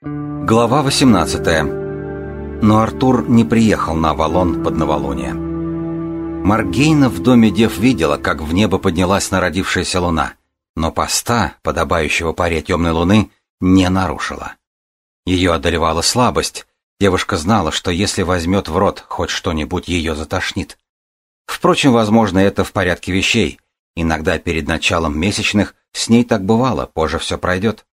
Глава 18. Но Артур не приехал на Авалон под новолуние. Маргейна в доме дев видела, как в небо поднялась народившаяся луна, но поста, подобающего паре темной луны, не нарушила. Ее одолевала слабость, девушка знала, что если возьмет в рот хоть что-нибудь, ее затошнит. Впрочем, возможно, это в порядке вещей. Иногда перед началом месячных с ней так бывало, позже все пройдет.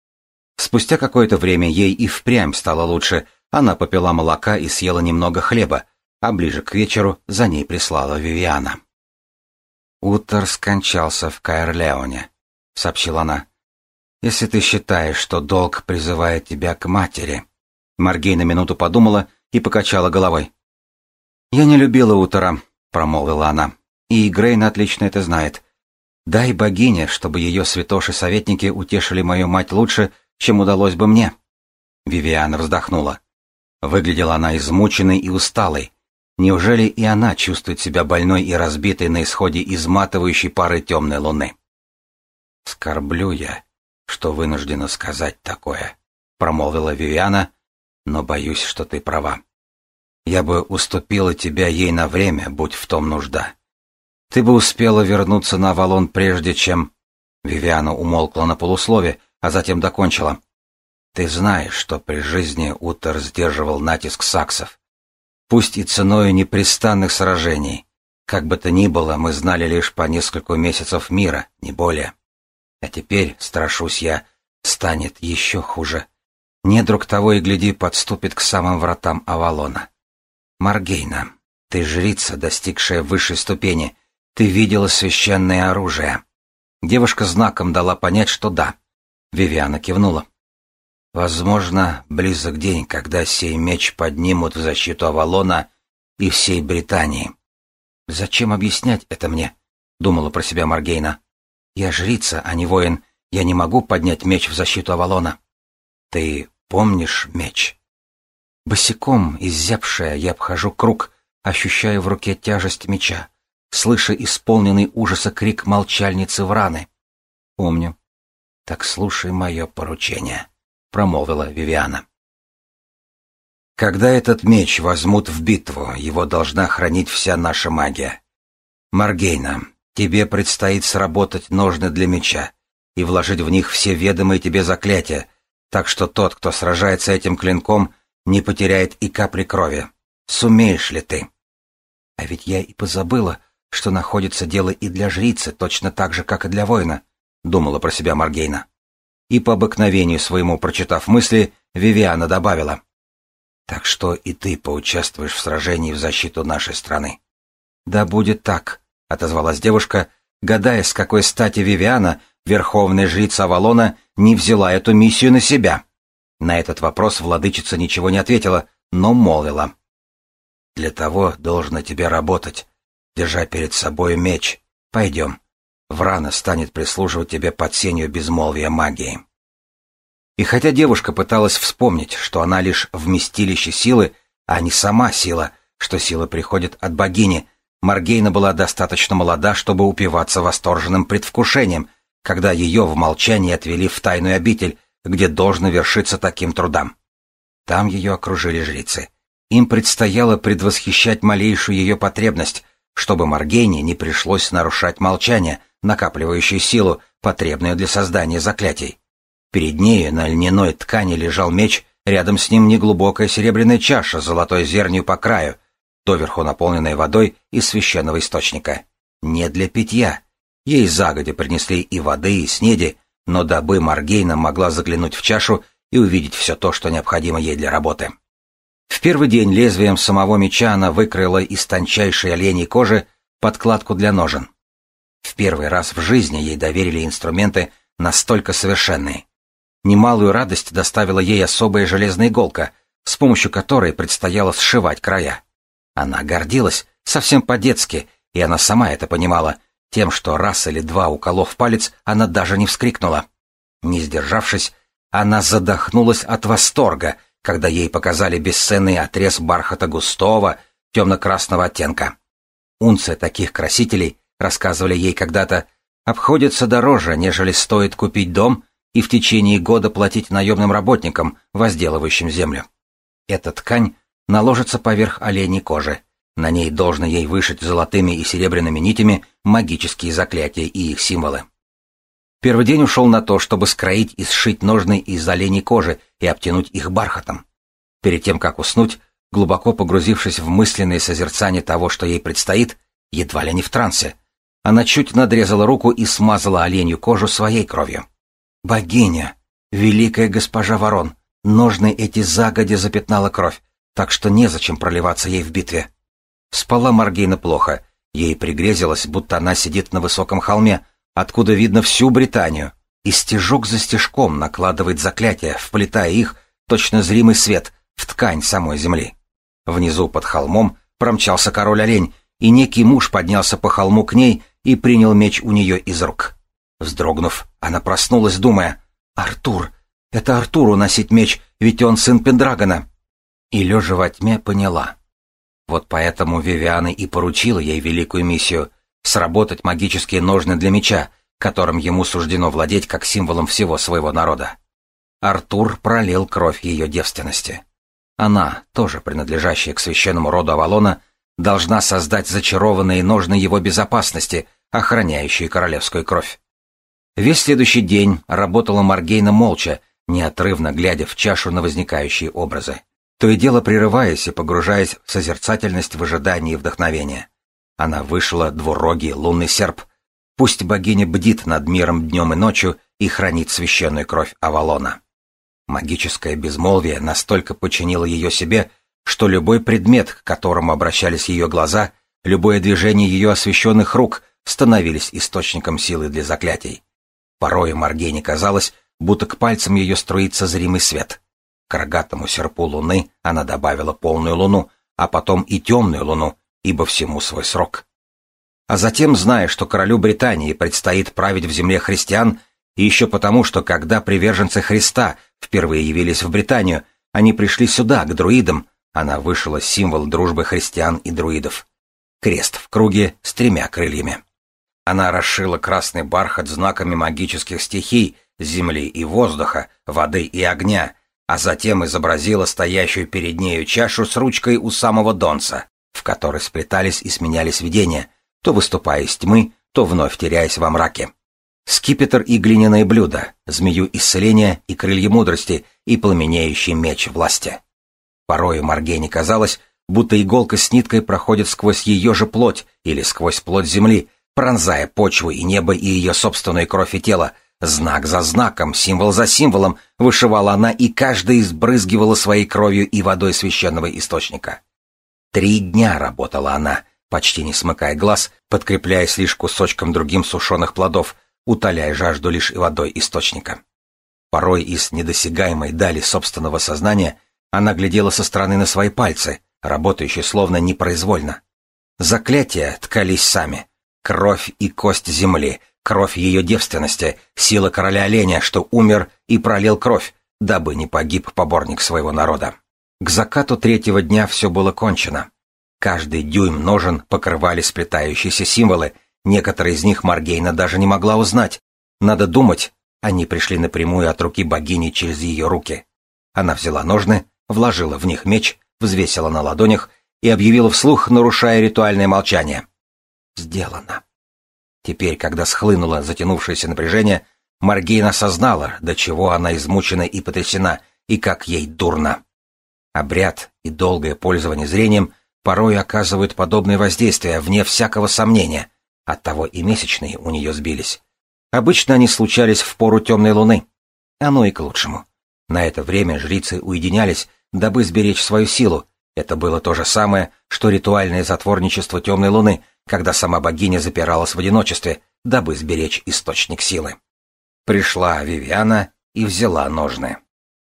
Спустя какое-то время ей и впрямь стало лучше, она попила молока и съела немного хлеба, а ближе к вечеру за ней прислала Вивиана. «Утор скончался в Каэрлеоне», — сообщила она. «Если ты считаешь, что долг призывает тебя к матери...» Маргей на минуту подумала и покачала головой. «Я не любила Утора», — промолвила она. «И Грейн отлично это знает. Дай богине, чтобы ее святоши-советники утешили мою мать лучше, чем удалось бы мне». Вивиана вздохнула. Выглядела она измученной и усталой. Неужели и она чувствует себя больной и разбитой на исходе изматывающей пары темной луны? «Скорблю я, что вынуждена сказать такое», — промолвила Вивиана, — «но боюсь, что ты права. Я бы уступила тебя ей на время, будь в том нужда. Ты бы успела вернуться на Авалон прежде, чем...» Вивиана умолкла на полуслове, а затем докончила. «Ты знаешь, что при жизни Утер сдерживал натиск саксов. Пусть и ценою непрестанных сражений. Как бы то ни было, мы знали лишь по несколько месяцев мира, не более. А теперь, страшусь я, станет еще хуже. Недруг того и гляди подступит к самым вратам Авалона. Маргейна, ты жрица, достигшая высшей ступени. Ты видела священное оружие. Девушка знаком дала понять, что да. Вивиана кивнула. Возможно, близок день, когда сей меч поднимут в защиту Авалона и всей Британии. Зачем объяснять это мне? Думала про себя Маргейна. Я жрица, а не воин. Я не могу поднять меч в защиту Авалона. Ты помнишь меч? Босиком, изябшая, я обхожу круг, ощущая в руке тяжесть меча, слыша исполненный ужаса крик молчальницы Враны. Помню. Так слушай мое поручение, промолвила Вивиана. Когда этот меч возьмут в битву, его должна хранить вся наша магия. Маргейна, Тебе предстоит сработать ножны для меча и вложить в них все ведомые тебе заклятия, так что тот, кто сражается этим клинком, не потеряет и капли крови. Сумеешь ли ты? А ведь я и позабыла, что находится дело и для жрицы, точно так же, как и для воина, — думала про себя Маргейна. И по обыкновению своему, прочитав мысли, Вивиана добавила. Так что и ты поучаствуешь в сражении в защиту нашей страны. Да будет так, — отозвалась девушка, гадая, с какой стати Вивиана, верховная жрица Авалона, не взяла эту миссию на себя. На этот вопрос владычица ничего не ответила, но молвила. «Для того должно тебе работать, держа перед собой меч. Пойдем. Врана станет прислуживать тебе под сенью безмолвия магии». И хотя девушка пыталась вспомнить, что она лишь вместилище силы, а не сама сила, что сила приходит от богини, Маргейна была достаточно молода, чтобы упиваться восторженным предвкушением, когда ее в молчании отвели в тайную обитель, где должно вершиться таким трудам. Там ее окружили жрицы. Им предстояло предвосхищать малейшую ее потребность, чтобы Маргейне не пришлось нарушать молчание, накапливающее силу, потребную для создания заклятий. Перед нею на льняной ткани лежал меч, рядом с ним неглубокая серебряная чаша с золотой зернью по краю, доверху наполненной водой из священного источника. Не для питья. Ей загодя принесли и воды, и снеди, но дабы Маргейна могла заглянуть в чашу и увидеть все то, что необходимо ей для работы. В первый день лезвием самого меча она выкроила из тончайшей оленей кожи подкладку для ножен. В первый раз в жизни ей доверили инструменты настолько совершенные. Немалую радость доставила ей особая железная иголка, с помощью которой предстояло сшивать края. Она гордилась, совсем по-детски, и она сама это понимала, тем, что раз или два уколов палец, она даже не вскрикнула. Не сдержавшись, она задохнулась от восторга, когда ей показали бесценный отрез бархата густого, темно-красного оттенка. Унция таких красителей, рассказывали ей когда-то, обходится дороже, нежели стоит купить дом, и в течение года платить наемным работникам, возделывающим землю. Эта ткань наложится поверх оленей кожи. На ней должно ей вышить золотыми и серебряными нитями магические заклятия и их символы. Первый день ушел на то, чтобы скроить и сшить ножны из оленей кожи и обтянуть их бархатом. Перед тем, как уснуть, глубоко погрузившись в мысленное созерцание того, что ей предстоит, едва ли не в трансе, она чуть надрезала руку и смазала оленью кожу своей кровью. «Богиня! Великая госпожа ворон! Ножны эти загодя запятнала кровь, так что незачем проливаться ей в битве». Спала Маргейна плохо. Ей пригрезилось, будто она сидит на высоком холме, откуда видно всю Британию, и стежок за стежком накладывает заклятия, вплетая их, точно зримый свет, в ткань самой земли. Внизу под холмом промчался король-олень, и некий муж поднялся по холму к ней и принял меч у нее из рук. Вздрогнув, она проснулась, думая, «Артур! Это Артуру носить меч, ведь он сын Пендрагона!» И, лежа во тьме, поняла. Вот поэтому Вивиана и поручила ей великую миссию — сработать магические ножны для меча, которым ему суждено владеть как символом всего своего народа. Артур пролил кровь ее девственности. Она, тоже принадлежащая к священному роду Авалона, должна создать зачарованные ножны его безопасности, охраняющие королевскую кровь. Весь следующий день работала Маргейна молча, неотрывно глядя в чашу на возникающие образы, то и дело прерываясь и погружаясь в созерцательность в ожидании вдохновения. Она вышла двурогий лунный серп. Пусть богиня бдит над миром днем и ночью и хранит священную кровь Авалона. Магическое безмолвие настолько подчинило ее себе, что любой предмет, к которому обращались ее глаза, любое движение ее освященных рук становились источником силы для заклятий. Порой Маргене казалось, будто к пальцам ее струится зримый свет. К рогатому серпу луны она добавила полную луну, а потом и темную луну, ибо всему свой срок. А затем, зная, что королю Британии предстоит править в земле христиан, и еще потому, что когда приверженцы Христа впервые явились в Британию, они пришли сюда, к друидам, она вышла символ дружбы христиан и друидов. Крест в круге с тремя крыльями. Она расшила красный бархат знаками магических стихий, земли и воздуха, воды и огня, а затем изобразила стоящую перед нею чашу с ручкой у самого донца в которой сплетались и сменялись видения, то выступая из тьмы, то вновь теряясь во мраке. Скипетр и глиняное блюдо, змею исцеления и крылья мудрости и пламенеющий меч власти. Порою Маргене казалось, будто иголка с ниткой проходит сквозь ее же плоть или сквозь плоть земли, пронзая почву и небо и ее собственную кровь и тело, знак за знаком, символ за символом, вышивала она и каждая избрызгивала своей кровью и водой священного источника. Три дня работала она, почти не смыкая глаз, подкрепляясь лишь кусочком другим сушеных плодов, утоляя жажду лишь водой источника. Порой из недосягаемой дали собственного сознания она глядела со стороны на свои пальцы, работающие словно непроизвольно. Заклятия ткались сами. Кровь и кость земли, кровь ее девственности, сила короля оленя, что умер и пролил кровь, дабы не погиб поборник своего народа. К закату третьего дня все было кончено. Каждый дюйм ножен покрывали сплетающиеся символы, некоторые из них Маргейна даже не могла узнать. Надо думать, они пришли напрямую от руки богини через ее руки. Она взяла ножны, вложила в них меч, взвесила на ладонях и объявила вслух, нарушая ритуальное молчание. Сделано. Теперь, когда схлынуло затянувшееся напряжение, Маргейна осознала, до чего она измучена и потрясена, и как ей дурно. Обряд и долгое пользование зрением порой оказывают подобное воздействие, вне всякого сомнения. Оттого и месячные у нее сбились. Обычно они случались в пору темной луны. Оно и к лучшему. На это время жрицы уединялись, дабы сберечь свою силу. Это было то же самое, что ритуальное затворничество темной луны, когда сама богиня запиралась в одиночестве, дабы сберечь источник силы. Пришла Вивиана и взяла ножны.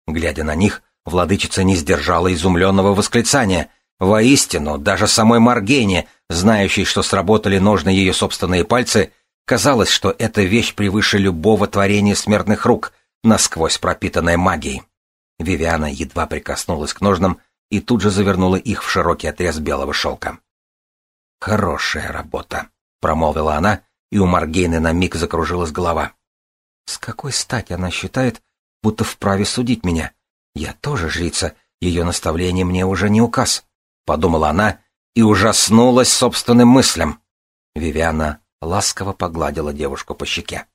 Глядя на них, Владычица не сдержала изумленного восклицания. Воистину, даже самой Маргене, знающей, что сработали ножны ее собственные пальцы, казалось, что эта вещь превыше любого творения смертных рук, насквозь пропитанная магией. Вивиана едва прикоснулась к ножнам и тут же завернула их в широкий отрез белого шелка. «Хорошая работа», — промолвила она, и у Маргейны на миг закружилась голова. С какой стати она считает, будто вправе судить меня? Я тоже жрица, ее наставление мне уже не указ, — подумала она и ужаснулась собственным мыслям. Вивиана ласково погладила девушку по щеке.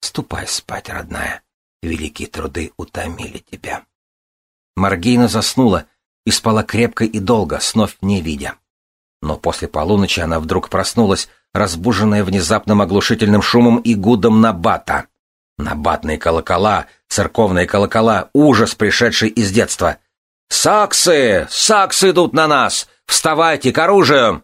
«Ступай спать, родная. Великие труды утомили тебя». Маргейна заснула и спала крепко и долго, снов не видя. Но после полуночи она вдруг проснулась, разбуженная внезапным оглушительным шумом и гудом набата. Набатные колокола, церковные колокола, ужас, пришедший из детства. «Саксы! Саксы идут на нас! Вставайте к оружию!»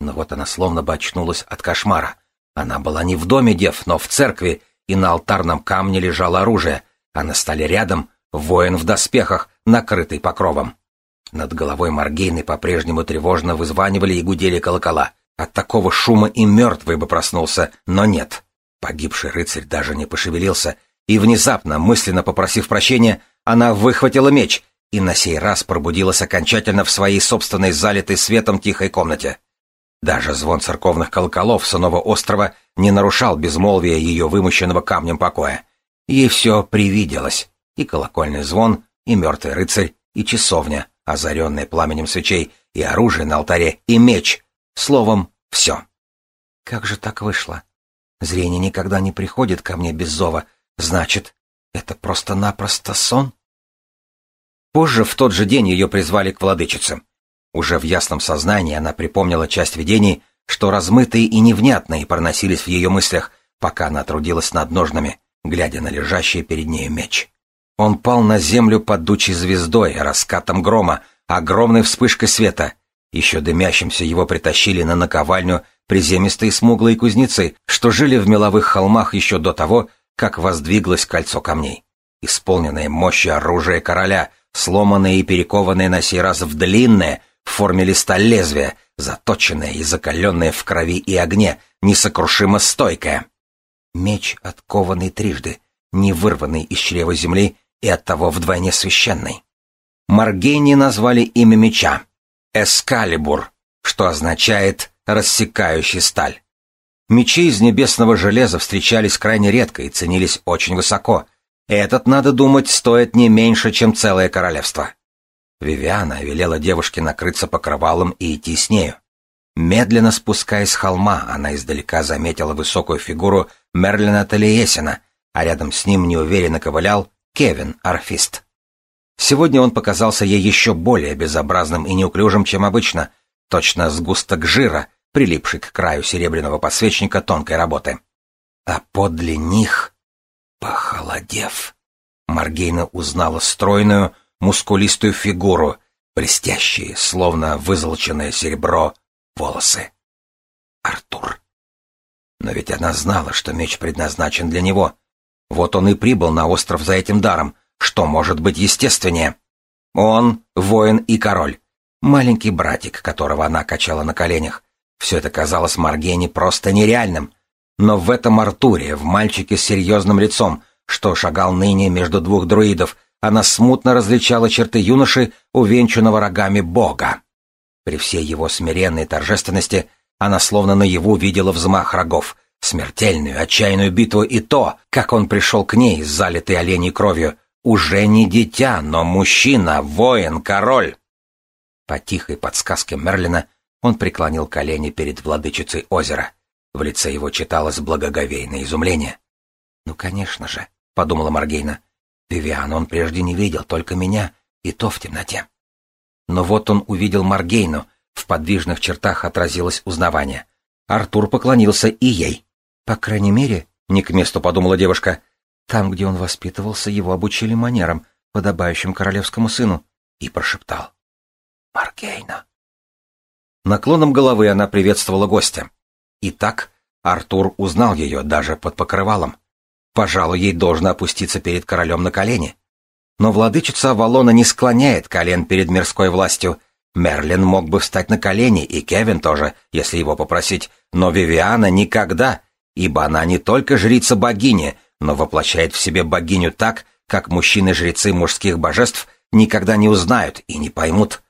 Но вот она словно бы очнулась от кошмара. Она была не в доме дев, но в церкви, и на алтарном камне лежало оружие, а на столе рядом воин в доспехах, накрытый покровом. Над головой Маргейны по-прежнему тревожно вызванивали и гудели колокола. От такого шума и мертвый бы проснулся, но нет. Погибший рыцарь даже не пошевелился, и внезапно, мысленно попросив прощения, она выхватила меч и на сей раз пробудилась окончательно в своей собственной залитой светом тихой комнате. Даже звон церковных колоколов Сынова острова не нарушал безмолвия ее вымощенного камнем покоя. Ей все привиделось, и колокольный звон, и мертвый рыцарь, и часовня, озаренная пламенем свечей, и оружие на алтаре, и меч. Словом, все. Как же так вышло? Зрение никогда не приходит ко мне без зова. Значит, это просто-напросто сон? Позже, в тот же день, ее призвали к владычице. Уже в ясном сознании она припомнила часть видений, что размытые и невнятные проносились в ее мыслях, пока она трудилась над ножнами, глядя на лежащий перед нею меч. Он пал на землю под дучей звездой, раскатом грома, огромной вспышкой света. Еще дымящимся его притащили на наковальню приземистые смуглые кузнецы, что жили в меловых холмах еще до того, как воздвиглось кольцо камней. Исполненное мощи оружия короля, сломанное и перекованное на сей раз в длинное, в форме листа лезвия, заточенное и закаленное в крови и огне, несокрушимо стойкое. Меч, откованный трижды, не вырванный из чрева земли и оттого вдвойне священный. Маргейни назвали имя меча — Эскалибур, что означает «рассекающий сталь». Мечи из небесного железа встречались крайне редко и ценились очень высоко. Этот, надо думать, стоит не меньше, чем целое королевство. Вивиана велела девушке накрыться покрывалом и идти с нею. Медленно спускаясь с холма, она издалека заметила высокую фигуру Мерлина Талиесина, а рядом с ним неуверенно ковылял Кевин, арфист. Сегодня он показался ей еще более безобразным и неуклюжим, чем обычно, точно сгусток жира, прилипший к краю серебряного подсвечника тонкой работы. А подле них, похолодев, Маргейна узнала стройную, мускулистую фигуру, блестящие, словно вызолоченное серебро, волосы. Артур. Но ведь она знала, что меч предназначен для него. Вот он и прибыл на остров за этим даром. Что может быть естественнее? Он — воин и король. Маленький братик, которого она качала на коленях. Все это казалось Маргене просто нереальным. Но в этом Артуре, в мальчике с серьезным лицом, что шагал ныне между двух друидов, она смутно различала черты юноши, увенчанного рогами бога. При всей его смиренной торжественности она словно наяву видела взмах рогов, смертельную, отчаянную битву и то, как он пришел к ней, залитый оленей кровью, уже не дитя, но мужчина, воин, король. По тихой подсказке Мерлина он преклонил колени перед владычицей озера. В лице его читалось благоговейное изумление. «Ну, конечно же», — подумала Маргейна, Вивиан он прежде не видел, только меня, и то в темноте. Но вот он увидел Маргейну, в подвижных чертах отразилось узнавание. Артур поклонился и ей. По крайней мере, не к месту подумала девушка, там, где он воспитывался, его обучили манерам, подобающим королевскому сыну, и прошептал. «Маргейна». Наклоном головы она приветствовала гостя. И так Артур узнал ее даже под покрывалом. Пожалуй, ей должно опуститься перед королем на колени. Но владычица Авалона не склоняет колен перед мирской властью. Мерлин мог бы встать на колени, и Кевин тоже, если его попросить, но Вивиана никогда, ибо она не только жрица богини, но воплощает в себе богиню так, как мужчины-жрецы мужских божеств никогда не узнают и не поймут.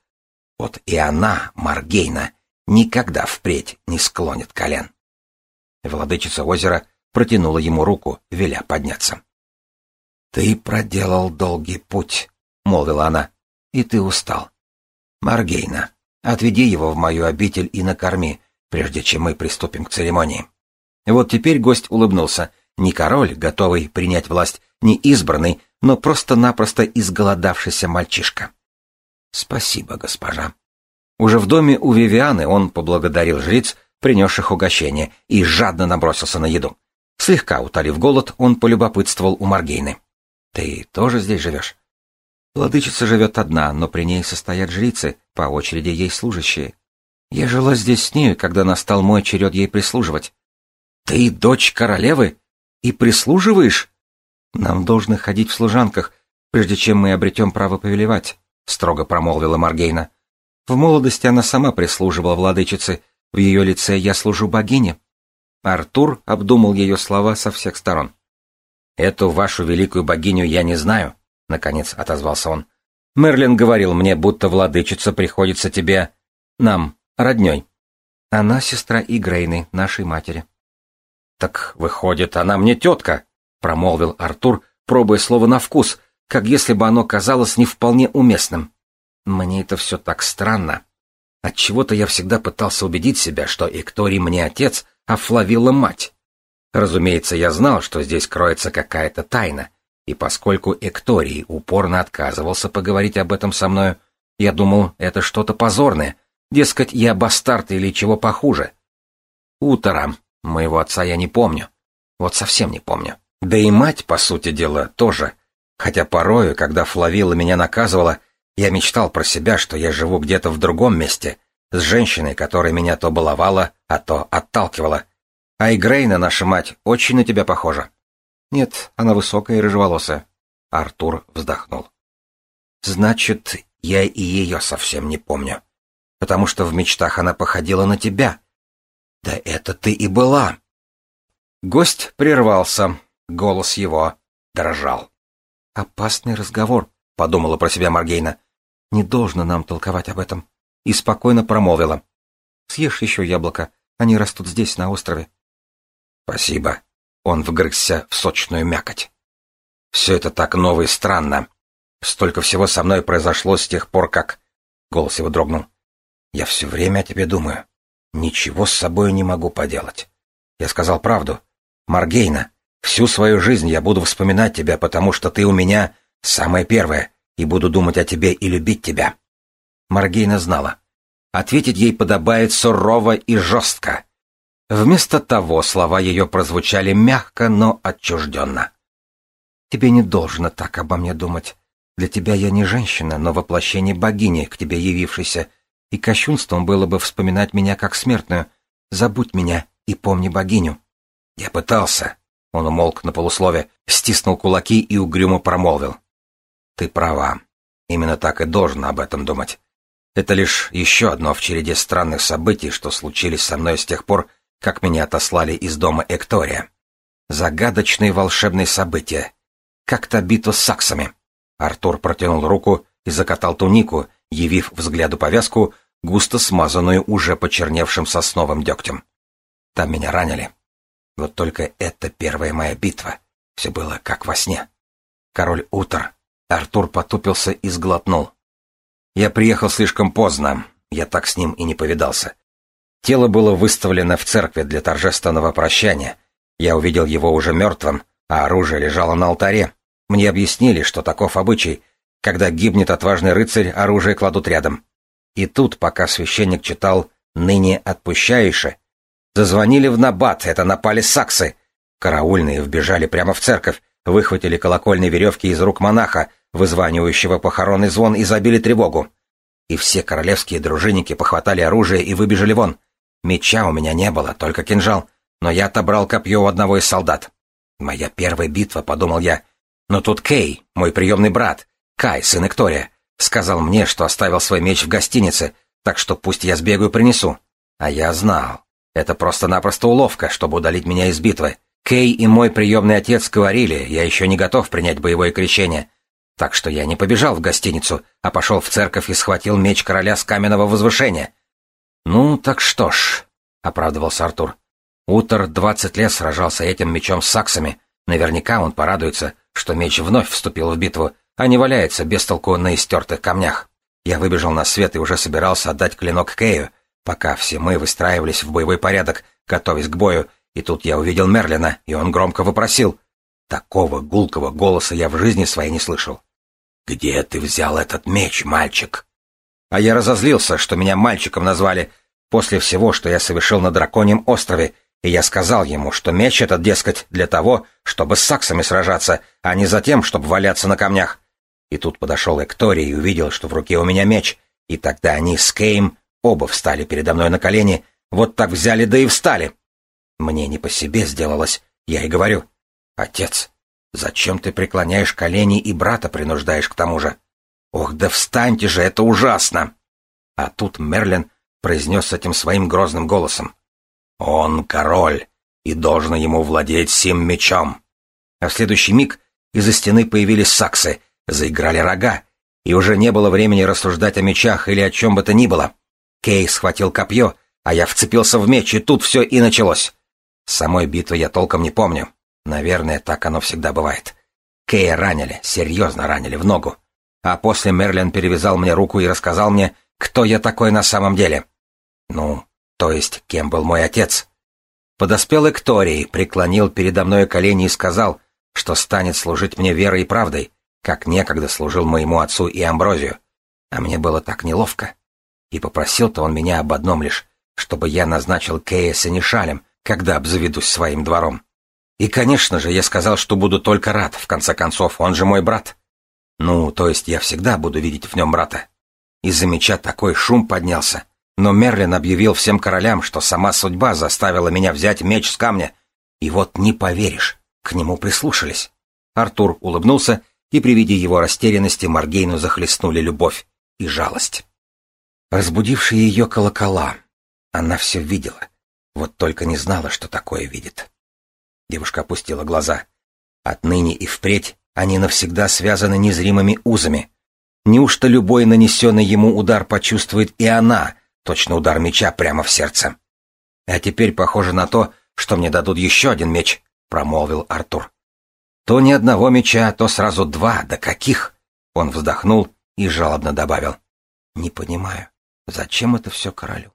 Вот и она, Маргейна, никогда впредь не склонит колен. Владычица озера протянула ему руку, веля подняться. «Ты проделал долгий путь», — молвила она, — «и ты устал. Маргейна, отведи его в мою обитель и накорми, прежде чем мы приступим к церемонии». Вот теперь гость улыбнулся. Не король, готовый принять власть, не избранный, но просто-напросто изголодавшийся мальчишка. «Спасибо, госпожа». Уже в доме у Вивианы он поблагодарил жриц, принесших угощение, и жадно набросился на еду. Слегка утолив голод, он полюбопытствовал у Маргейны. «Ты тоже здесь живешь?» Владычица живет одна, но при ней состоят жрицы, по очереди ей служащие. Я жила здесь с нею, когда настал мой черед ей прислуживать. Ты дочь королевы? И прислуживаешь? Нам должны ходить в служанках, прежде чем мы обретем право повелевать, строго промолвила Маргейна. В молодости она сама прислуживала владычице, в ее лице я служу богине. Артур обдумал ее слова со всех сторон. «Эту вашу великую богиню я не знаю», — наконец отозвался он. «Мерлин говорил мне, будто владычица приходится тебе... нам, родней». Она сестра Игрейны, нашей матери. «Так, выходит, она мне тетка», — промолвил Артур, пробуя слово на вкус, как если бы оно казалось не вполне уместным. «Мне это все так странно. Отчего-то я всегда пытался убедить себя, что Экторий мне отец, а Флавилла мать. Разумеется, я знал, что здесь кроется какая-то тайна, и поскольку Экторий упорно отказывался поговорить об этом со мною, я думал, это что-то позорное, дескать, я бастард или чего похуже. Утром Моего отца я не помню. Вот совсем не помню. Да и мать, по сути дела, тоже. Хотя порою, когда Флавила меня наказывала, я мечтал про себя, что я живу где-то в другом месте, с женщиной, которая меня то баловала, а то отталкивала. А Игрейна, наша мать, очень на тебя похожа. Нет, она высокая и рыжеволосая. Артур вздохнул. Значит, я и ее совсем не помню. Потому что в мечтах она походила на тебя, да это ты и была. Гость прервался, голос его дрожал. Опасный разговор, подумала про себя Маргейна. Не должно нам толковать об этом. И спокойно промолвила. Съешь еще яблоко, они растут здесь, на острове. Спасибо. Он вгрызся в сочную мякоть. Все это так ново и странно. Столько всего со мной произошло с тех пор, как... Голос его дрогнул. Я все время о тебе думаю. Ничего с собой не могу поделать. Я сказал правду. Маргейна, всю свою жизнь я буду вспоминать тебя, потому что ты у меня самая первая, и буду думать о тебе и любить тебя. Маргейна знала. Ответить ей подобает сурово и жестко. Вместо того слова ее прозвучали мягко, но отчужденно. «Тебе не должно так обо мне думать. Для тебя я не женщина, но воплощение богини, к тебе явившейся, и кощунством было бы вспоминать меня как смертную. Забудь меня и помни богиню. Я пытался. Он умолк на полуслове, стиснул кулаки и угрюмо промолвил. Ты права. Именно так и должен об этом думать. Это лишь еще одно в череде странных событий, что случились со мной с тех пор, как меня отослали из дома Эктория. Загадочные волшебные события. Как-то битва с саксами. Артур протянул руку и закатал тунику, явив взгляду повязку, густо смазанную уже почерневшим сосновым дегтем. Там меня ранили. Вот только это первая моя битва. Все было как во сне. Король Утор. Артур потупился и сглотнул. Я приехал слишком поздно. Я так с ним и не повидался. Тело было выставлено в церкви для торжественного прощания. Я увидел его уже мертвым, а оружие лежало на алтаре. Мне объяснили, что таков обычай — когда гибнет отважный рыцарь, оружие кладут рядом. И тут, пока священник читал «Ныне отпущаише», зазвонили в набат, это напали саксы. Караульные вбежали прямо в церковь, выхватили колокольные веревки из рук монаха, вызванивающего похоронный звон, и забили тревогу. И все королевские дружинники похватали оружие и выбежали вон. Меча у меня не было, только кинжал, но я отобрал копье у одного из солдат. Моя первая битва, подумал я. Но тут Кей, мой приемный брат, Кай, сын Эктория, сказал мне, что оставил свой меч в гостинице, так что пусть я сбегаю принесу. А я знал. Это просто-напросто уловка, чтобы удалить меня из битвы. Кей и мой приемный отец говорили, я еще не готов принять боевое крещение. Так что я не побежал в гостиницу, а пошел в церковь и схватил меч короля с каменного возвышения. «Ну, так что ж», — оправдывался Артур. Утор двадцать лет сражался этим мечом с саксами. Наверняка он порадуется, что меч вновь вступил в битву, а не валяется без толку на истертых камнях. Я выбежал на свет и уже собирался отдать клинок Кею, пока все мы выстраивались в боевой порядок, готовясь к бою, и тут я увидел Мерлина, и он громко вопросил. Такого гулкого голоса я в жизни своей не слышал. «Где ты взял этот меч, мальчик?» А я разозлился, что меня мальчиком назвали после всего, что я совершил на Драконьем острове, и я сказал ему, что меч этот, дескать, для того, чтобы с саксами сражаться, а не за тем, чтобы валяться на камнях. И тут подошел Эктори и увидел, что в руке у меня меч, и тогда они с Кейм оба встали передо мной на колени, вот так взяли да и встали. Мне не по себе сделалось, я и говорю, «Отец, зачем ты преклоняешь колени и брата принуждаешь к тому же? Ох, да встаньте же, это ужасно!» А тут Мерлин произнес этим своим грозным голосом. «Он король, и должно ему владеть сим мечом!» А в следующий миг из-за стены появились саксы, заиграли рога, и уже не было времени рассуждать о мечах или о чем бы то ни было. Кей схватил копье, а я вцепился в меч, и тут все и началось. Самой битвы я толком не помню. Наверное, так оно всегда бывает. Кея ранили, серьезно ранили в ногу. А после Мерлин перевязал мне руку и рассказал мне, кто я такой на самом деле. Ну, то есть, кем был мой отец. Подоспел Экторий, преклонил передо мной колени и сказал, что станет служить мне верой и правдой, как некогда служил моему отцу и Амброзию. А мне было так неловко. И попросил-то он меня об одном лишь, чтобы я назначил Кея Синишалем, когда обзаведусь своим двором. И, конечно же, я сказал, что буду только рад, в конце концов, он же мой брат. Ну, то есть я всегда буду видеть в нем брата. Из-за меча такой шум поднялся. Но Мерлин объявил всем королям, что сама судьба заставила меня взять меч с камня. И вот не поверишь, к нему прислушались. Артур улыбнулся, и при виде его растерянности Маргейну захлестнули любовь и жалость. Разбудившие ее колокола. Она все видела — вот только не знала, что такое видит. Девушка опустила глаза. Отныне и впредь они навсегда связаны незримыми узами. Неужто любой нанесенный ему удар почувствует и она, точно удар меча прямо в сердце? А теперь похоже на то, что мне дадут еще один меч, промолвил Артур. То не одного меча, то сразу два, да каких? Он вздохнул и жалобно добавил. Не понимаю, зачем это все королю?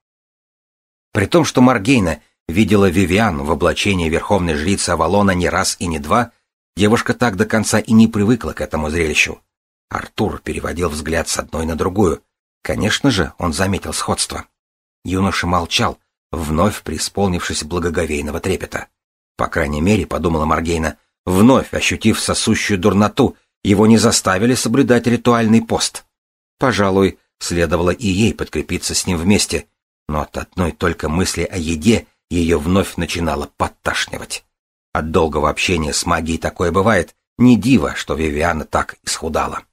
При том, что Маргейна видела Вивиан в облачении верховной жрицы Авалона не раз и не два, девушка так до конца и не привыкла к этому зрелищу. Артур переводил взгляд с одной на другую. Конечно же, он заметил сходство. Юноша молчал, вновь преисполнившись благоговейного трепета. По крайней мере, подумала Маргейна, вновь ощутив сосущую дурноту, его не заставили соблюдать ритуальный пост. Пожалуй, следовало и ей подкрепиться с ним вместе, но от одной только мысли о еде ее вновь начинало подташнивать. От долгого общения с магией такое бывает, не диво, что Вивиана так исхудала.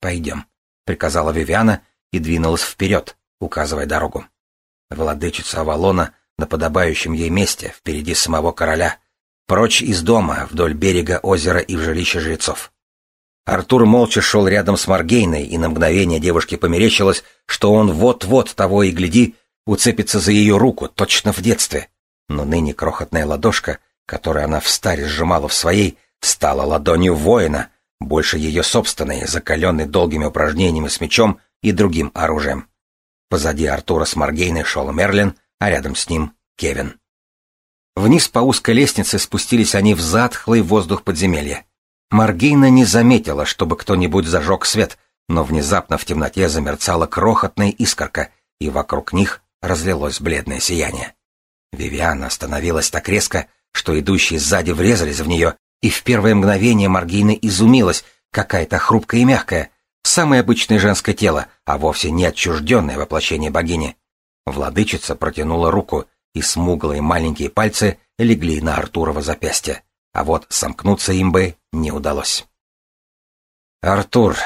«Пойдем», — приказала Вивиана и двинулась вперед, указывая дорогу. Владычица Авалона на подобающем ей месте, впереди самого короля, прочь из дома, вдоль берега озера и в жилище жрецов. Артур молча шел рядом с Маргейной, и на мгновение девушке померещилось, что он вот-вот того и гляди уцепится за ее руку, точно в детстве. Но ныне крохотная ладошка, которую она в старе сжимала в своей, стала ладонью воина, больше ее собственной, закаленной долгими упражнениями с мечом и другим оружием. Позади Артура с Маргейной шел Мерлин, а рядом с ним — Кевин. Вниз по узкой лестнице спустились они в затхлый воздух подземелья. Маргейна не заметила, чтобы кто-нибудь зажег свет, но внезапно в темноте замерцала крохотная искорка, и вокруг них разлилось бледное сияние. Вивиана остановилась так резко, что идущие сзади врезались в нее, и в первое мгновение Маргейна изумилась, какая-то хрупкая и мягкая, самое обычное женское тело, а вовсе не отчужденное воплощение богини. Владычица протянула руку, и смуглые маленькие пальцы легли на Артурова запястье а вот сомкнуться им бы не удалось. Артур,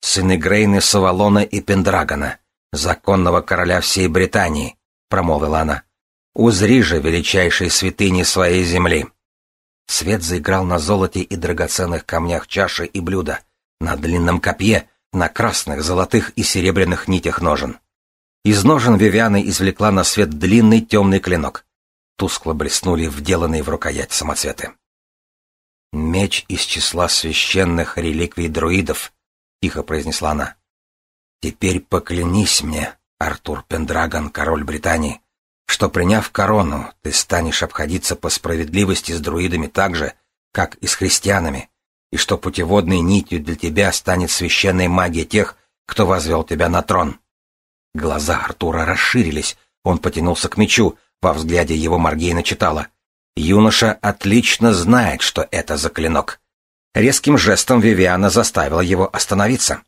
сын Игрейны Савалона и Пендрагона, законного короля всей Британии, промолвила она, узри же величайшие святыни своей земли. Свет заиграл на золоте и драгоценных камнях чаши и блюда, на длинном копье, на красных, золотых и серебряных нитях ножен. Из ножен Вивианы извлекла на свет длинный темный клинок. тускло блеснули вделанные в рукоять самоцветы. «Меч из числа священных реликвий друидов», — тихо произнесла она. «Теперь поклянись мне, Артур Пендрагон, король Британии, что, приняв корону, ты станешь обходиться по справедливости с друидами так же, как и с христианами, и что путеводной нитью для тебя станет священная магия тех, кто возвел тебя на трон». Глаза Артура расширились, он потянулся к мечу, во взгляде его Маргейна читала. Юноша отлично знает, что это за клинок. Резким жестом Вивиана заставила его остановиться.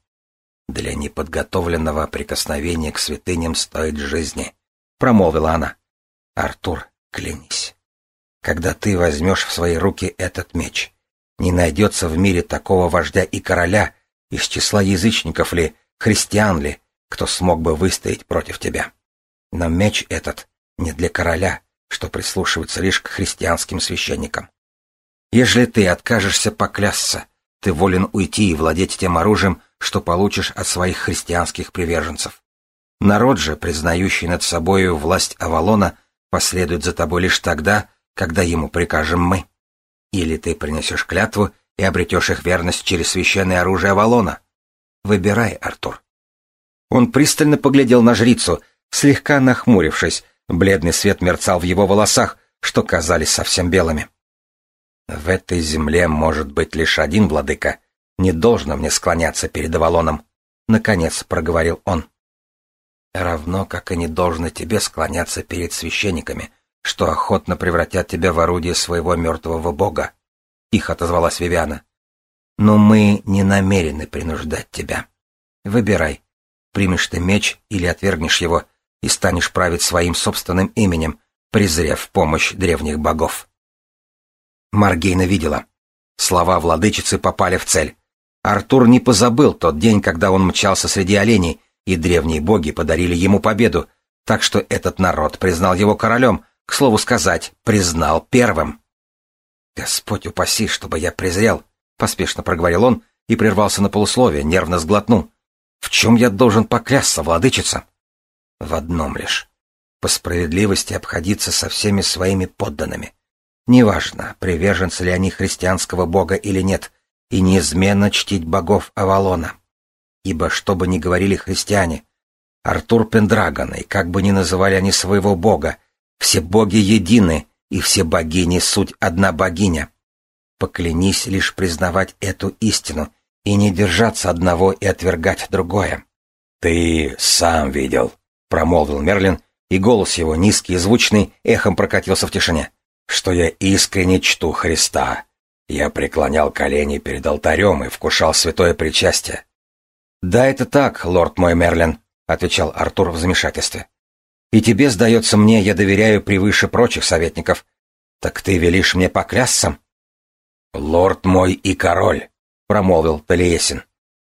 «Для неподготовленного прикосновения к святыням стоит жизни», — промолвила она. «Артур, клянись, когда ты возьмешь в свои руки этот меч, не найдется в мире такого вождя и короля, из числа язычников ли, христиан ли, кто смог бы выстоять против тебя. Но меч этот не для короля, что прислушивается лишь к христианским священникам. Ежели ты откажешься поклясться, ты волен уйти и владеть тем оружием, что получишь от своих христианских приверженцев. Народ же, признающий над собою власть Авалона, последует за тобой лишь тогда, когда ему прикажем мы. Или ты принесешь клятву и обретешь их верность через священное оружие Авалона. Выбирай, Артур. Он пристально поглядел на жрицу, слегка нахмурившись, бледный свет мерцал в его волосах, что казались совсем белыми. В этой земле может быть лишь один владыка. Не должно мне склоняться перед Авалоном. Наконец проговорил он. Равно как и не должно тебе склоняться перед священниками, что охотно превратят тебя в орудие своего мертвого бога. Их отозвалась Вивиана. Но мы не намерены принуждать тебя. Выбирай, примешь ты меч или отвергнешь его, и станешь править своим собственным именем, презрев помощь древних богов. Маргейна видела. Слова владычицы попали в цель. Артур не позабыл тот день, когда он мчался среди оленей, и древние боги подарили ему победу, так что этот народ признал его королем, к слову сказать, признал первым. «Господь упаси, чтобы я презрел», — поспешно проговорил он и прервался на полусловие, нервно сглотнул. «В чем я должен поклясться, владычица?» В одном лишь. По справедливости обходиться со всеми своими подданными. Неважно, приверженцы ли они христианского бога или нет, и неизменно чтить богов Авалона. Ибо что бы ни говорили христиане, Артур Пендрагон, и как бы ни называли они своего бога, все боги едины, и все богини суть одна богиня. Поклянись лишь признавать эту истину и не держаться одного и отвергать другое. Ты сам видел, — промолвил Мерлин, и голос его, низкий и звучный, эхом прокатился в тишине, — что я искренне чту Христа. Я преклонял колени перед алтарем и вкушал святое причастие. «Да, это так, лорд мой Мерлин», — отвечал Артур в замешательстве. «И тебе, сдается мне, я доверяю превыше прочих советников. Так ты велишь мне поклясться?» «Лорд мой и король», — промолвил Талиесин.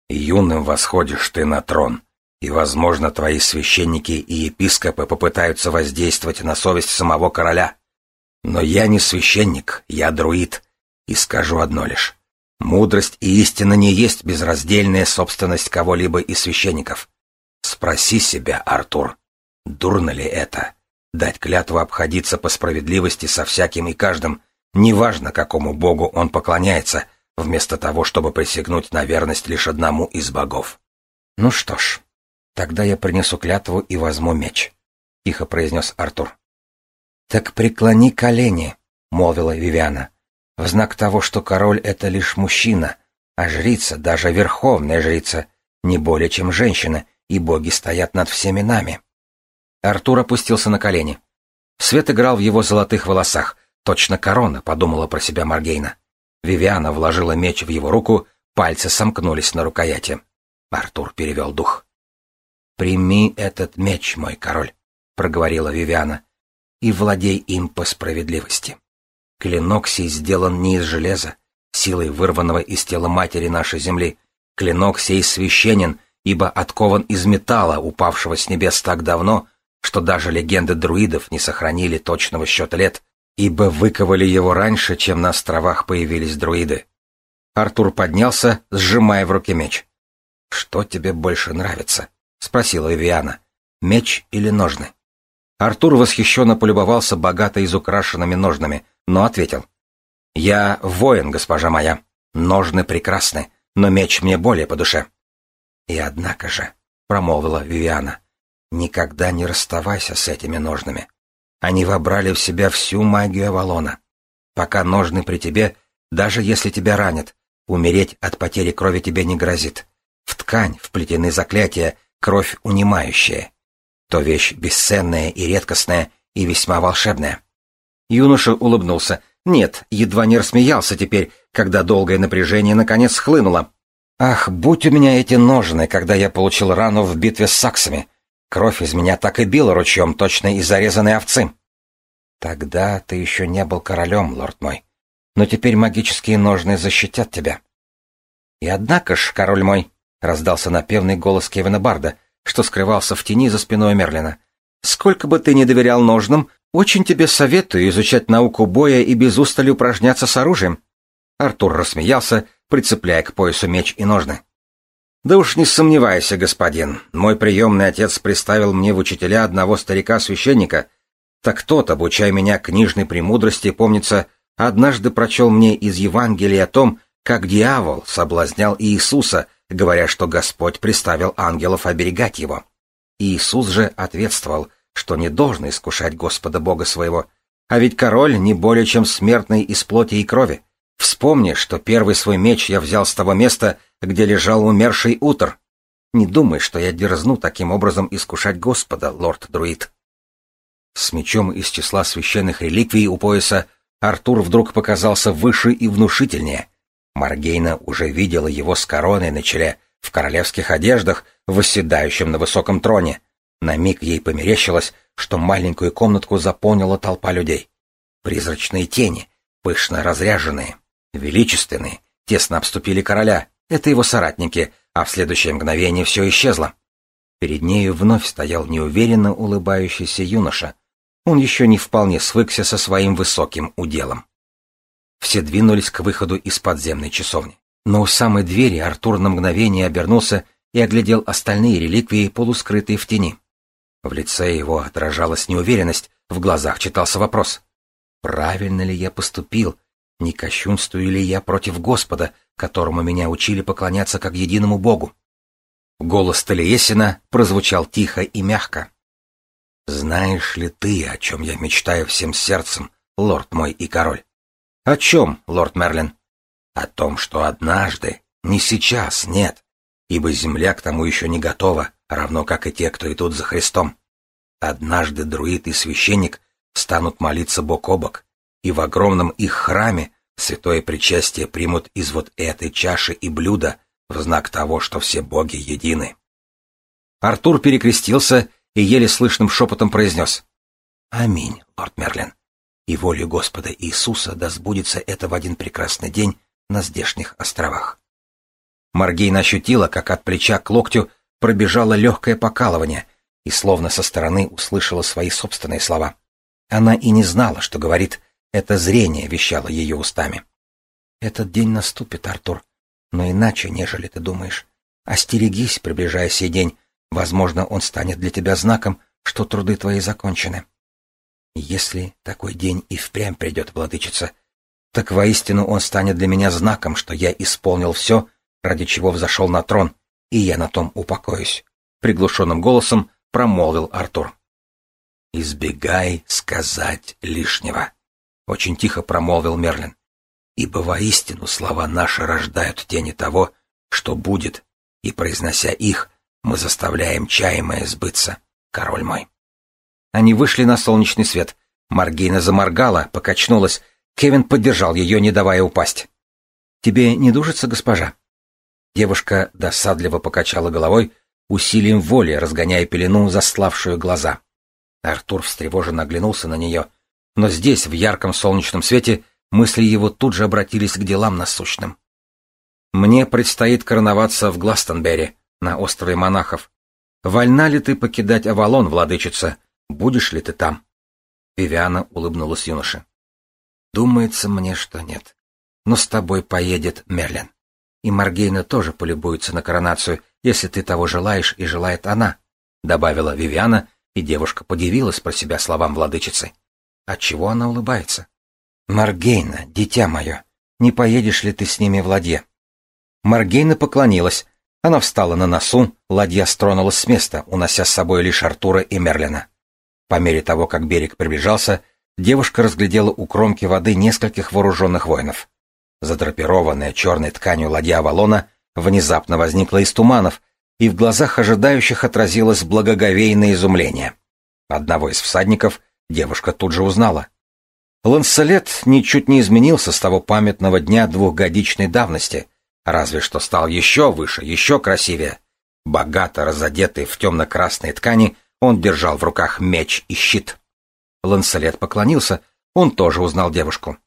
«Юным восходишь ты на трон, и, возможно, твои священники и епископы попытаются воздействовать на совесть самого короля. Но я не священник, я друид, и скажу одно лишь. Мудрость и истина не есть безраздельная собственность кого-либо из священников. Спроси себя, Артур, дурно ли это? Дать клятву обходиться по справедливости со всяким и каждым, неважно, какому богу он поклоняется, вместо того, чтобы присягнуть на верность лишь одному из богов. Ну что ж, Тогда я принесу клятву и возьму меч, — тихо произнес Артур. Так преклони колени, — молвила Вивиана, — в знак того, что король — это лишь мужчина, а жрица, даже верховная жрица, не более чем женщина, и боги стоят над всеми нами. Артур опустился на колени. Свет играл в его золотых волосах, точно корона, подумала про себя Маргейна. Вивиана вложила меч в его руку, пальцы сомкнулись на рукояти. Артур перевел дух. «Прими этот меч, мой король», — проговорила Вивиана, — «и владей им по справедливости. Клинок сей сделан не из железа, силой вырванного из тела матери нашей земли. Клинок сей священен, ибо откован из металла, упавшего с небес так давно, что даже легенды друидов не сохранили точного счета лет, ибо выковали его раньше, чем на островах появились друиды. Артур поднялся, сжимая в руке меч. «Что тебе больше нравится?» — спросила Вивиана. «Меч или ножны?» Артур восхищенно полюбовался богато изукрашенными ножнами, но ответил. «Я воин, госпожа моя. Ножны прекрасны, но меч мне более по душе». «И однако же», — промолвила Вивиана, — «никогда не расставайся с этими ножными. Они вобрали в себя всю магию Авалона. Пока ножны при тебе, даже если тебя ранят, умереть от потери крови тебе не грозит. В ткань вплетены заклятия, кровь унимающая то вещь бесценная и редкостная, и весьма волшебная. Юноша улыбнулся. Нет, едва не рассмеялся теперь, когда долгое напряжение наконец схлынуло. Ах, будь у меня эти ножны, когда я получил рану в битве с саксами. Кровь из меня так и била ручьем, точно из зарезанной овцы. Тогда ты еще не был королем, лорд мой. Но теперь магические ножны защитят тебя. И однако ж, король мой, — раздался напевный голос Кевина Барда, что скрывался в тени за спиной Мерлина. «Сколько бы ты ни доверял ножным, очень тебе советую изучать науку боя и без устали упражняться с оружием». Артур рассмеялся, прицепляя к поясу меч и ножны. «Да уж не сомневайся, господин. Мой приемный отец приставил мне в учителя одного старика-священника. Так тот, обучая меня книжной премудрости, помнится, однажды прочел мне из Евангелия о том, как дьявол соблазнял Иисуса — говоря, что Господь приставил ангелов оберегать его. Иисус же ответствовал, что не должен искушать Господа Бога своего, а ведь король не более чем смертный из плоти и крови. Вспомни, что первый свой меч я взял с того места, где лежал умерший утр. Не думай, что я дерзну таким образом искушать Господа, лорд-друид. С мечом из числа священных реликвий у пояса Артур вдруг показался выше и внушительнее — Маргейна уже видела его с короной на челе, в королевских одеждах, восседающим на высоком троне. На миг ей померещилось, что маленькую комнатку заполнила толпа людей. Призрачные тени, пышно разряженные, величественные, тесно обступили короля. Это его соратники, а в следующее мгновение все исчезло. Перед нею вновь стоял неуверенно улыбающийся юноша. Он еще не вполне свыкся со своим высоким уделом. Все двинулись к выходу из подземной часовни. Но у самой двери Артур на мгновение обернулся и оглядел остальные реликвии, полускрытые в тени. В лице его отражалась неуверенность, в глазах читался вопрос. «Правильно ли я поступил? Не кощунствую ли я против Господа, которому меня учили поклоняться как единому Богу?» Голос Талиесина прозвучал тихо и мягко. «Знаешь ли ты, о чем я мечтаю всем сердцем, лорд мой и король? О чем, лорд Мерлин? О том, что однажды, не сейчас, нет, ибо земля к тому еще не готова, равно как и те, кто идут за Христом. Однажды друид и священник станут молиться бок о бок, и в огромном их храме святое причастие примут из вот этой чаши и блюда в знак того, что все боги едины. Артур перекрестился и еле слышным шепотом произнес «Аминь, лорд Мерлин» и волю Господа Иисуса да сбудется это в один прекрасный день на здешних островах. Маргейна ощутила, как от плеча к локтю пробежало легкое покалывание, и словно со стороны услышала свои собственные слова. Она и не знала, что говорит, это зрение вещало ее устами. «Этот день наступит, Артур, но иначе, нежели ты думаешь. Остерегись, приближая сей день, возможно, он станет для тебя знаком, что труды твои закончены. Если такой день и впрямь придет, владычица, так воистину он станет для меня знаком, что я исполнил все, ради чего взошел на трон, и я на том упокоюсь. Приглушенным голосом промолвил Артур. «Избегай сказать лишнего», — очень тихо промолвил Мерлин. «Ибо воистину слова наши рождают тени того, что будет, и, произнося их, мы заставляем чаемое сбыться, король мой». Они вышли на солнечный свет. Маргина заморгала, покачнулась. Кевин поддержал ее, не давая упасть. «Тебе не душится, госпожа?» Девушка досадливо покачала головой, усилием воли разгоняя пелену, заславшую глаза. Артур встревоженно оглянулся на нее, но здесь, в ярком солнечном свете, мысли его тут же обратились к делам насущным. «Мне предстоит короноваться в Гластонберри, на острове монахов. Вольна ли ты покидать Авалон, владычица?» Будешь ли ты там? Вивиана улыбнулась юноше. Думается мне, что нет. Но с тобой поедет Мерлин. И Маргейна тоже полюбуется на коронацию, если ты того желаешь и желает она, добавила Вивиана, и девушка подивилась про себя словам владычицы. Отчего она улыбается? «Маргейна, дитя мое, не поедешь ли ты с ними в ладье?» Маргейна поклонилась. Она встала на носу, ладья стронулась с места, унося с собой лишь Артура и Мерлина. По мере того, как берег приближался, девушка разглядела у кромки воды нескольких вооруженных воинов. Задрапированная черной тканью ладья Авалона внезапно возникла из туманов, и в глазах ожидающих отразилось благоговейное изумление. Одного из всадников девушка тут же узнала. Ланселет ничуть не изменился с того памятного дня двухгодичной давности, разве что стал еще выше, еще красивее. Богато разодетый в темно-красной ткани, он держал в руках меч и щит. Ланселет поклонился, он тоже узнал девушку.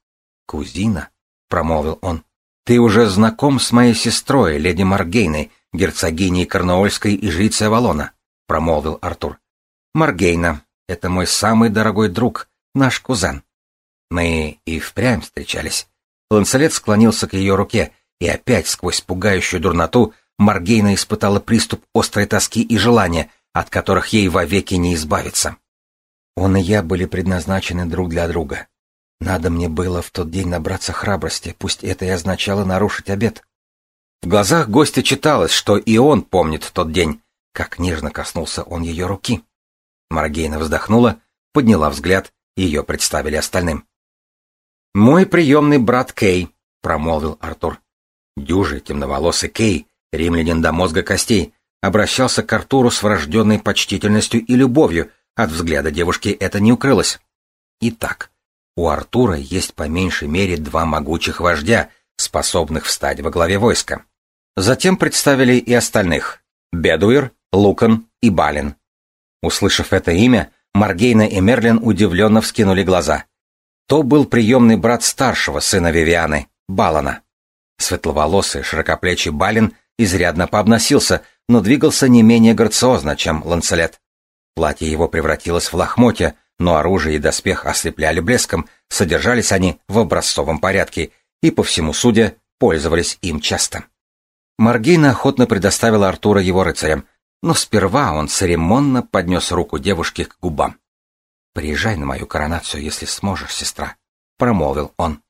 «Кузина», — промолвил он, — «ты уже знаком с моей сестрой, леди Маргейной, герцогиней Корнуольской и жрицей Авалона», — промолвил Артур. «Маргейна, это мой самый дорогой друг, наш кузен». Мы и впрямь встречались. Ланселет склонился к ее руке, и опять сквозь пугающую дурноту Маргейна испытала приступ острой тоски и желания, от которых ей вовеки не избавиться. Он и я были предназначены друг для друга. Надо мне было в тот день набраться храбрости, пусть это и означало нарушить обет. В глазах гостя читалось, что и он помнит тот день, как нежно коснулся он ее руки. Маргейна вздохнула, подняла взгляд, ее представили остальным. «Мой приемный брат Кей», — промолвил Артур. Дюжий, темноволосый Кей, римлянин до мозга костей, обращался к Артуру с врожденной почтительностью и любовью, от взгляда девушки это не укрылось. Итак, у Артура есть по меньшей мере два могучих вождя, способных встать во главе войска. Затем представили и остальных — Бедуир, Лукан и Балин. Услышав это имя, Маргейна и Мерлин удивленно вскинули глаза. То был приемный брат старшего сына Вивианы, Балана. Светловолосый, широкоплечий Балин изрядно пообносился, но двигался не менее грациозно, чем Ланцелет. Платье его превратилось в лохмотья, но оружие и доспех ослепляли блеском, содержались они в образцовом порядке и, по всему судя, пользовались им часто. Маргейна охотно предоставила Артура его рыцарям, но сперва он церемонно поднес руку девушки к губам. «Приезжай на мою коронацию, если сможешь, сестра», — промолвил он.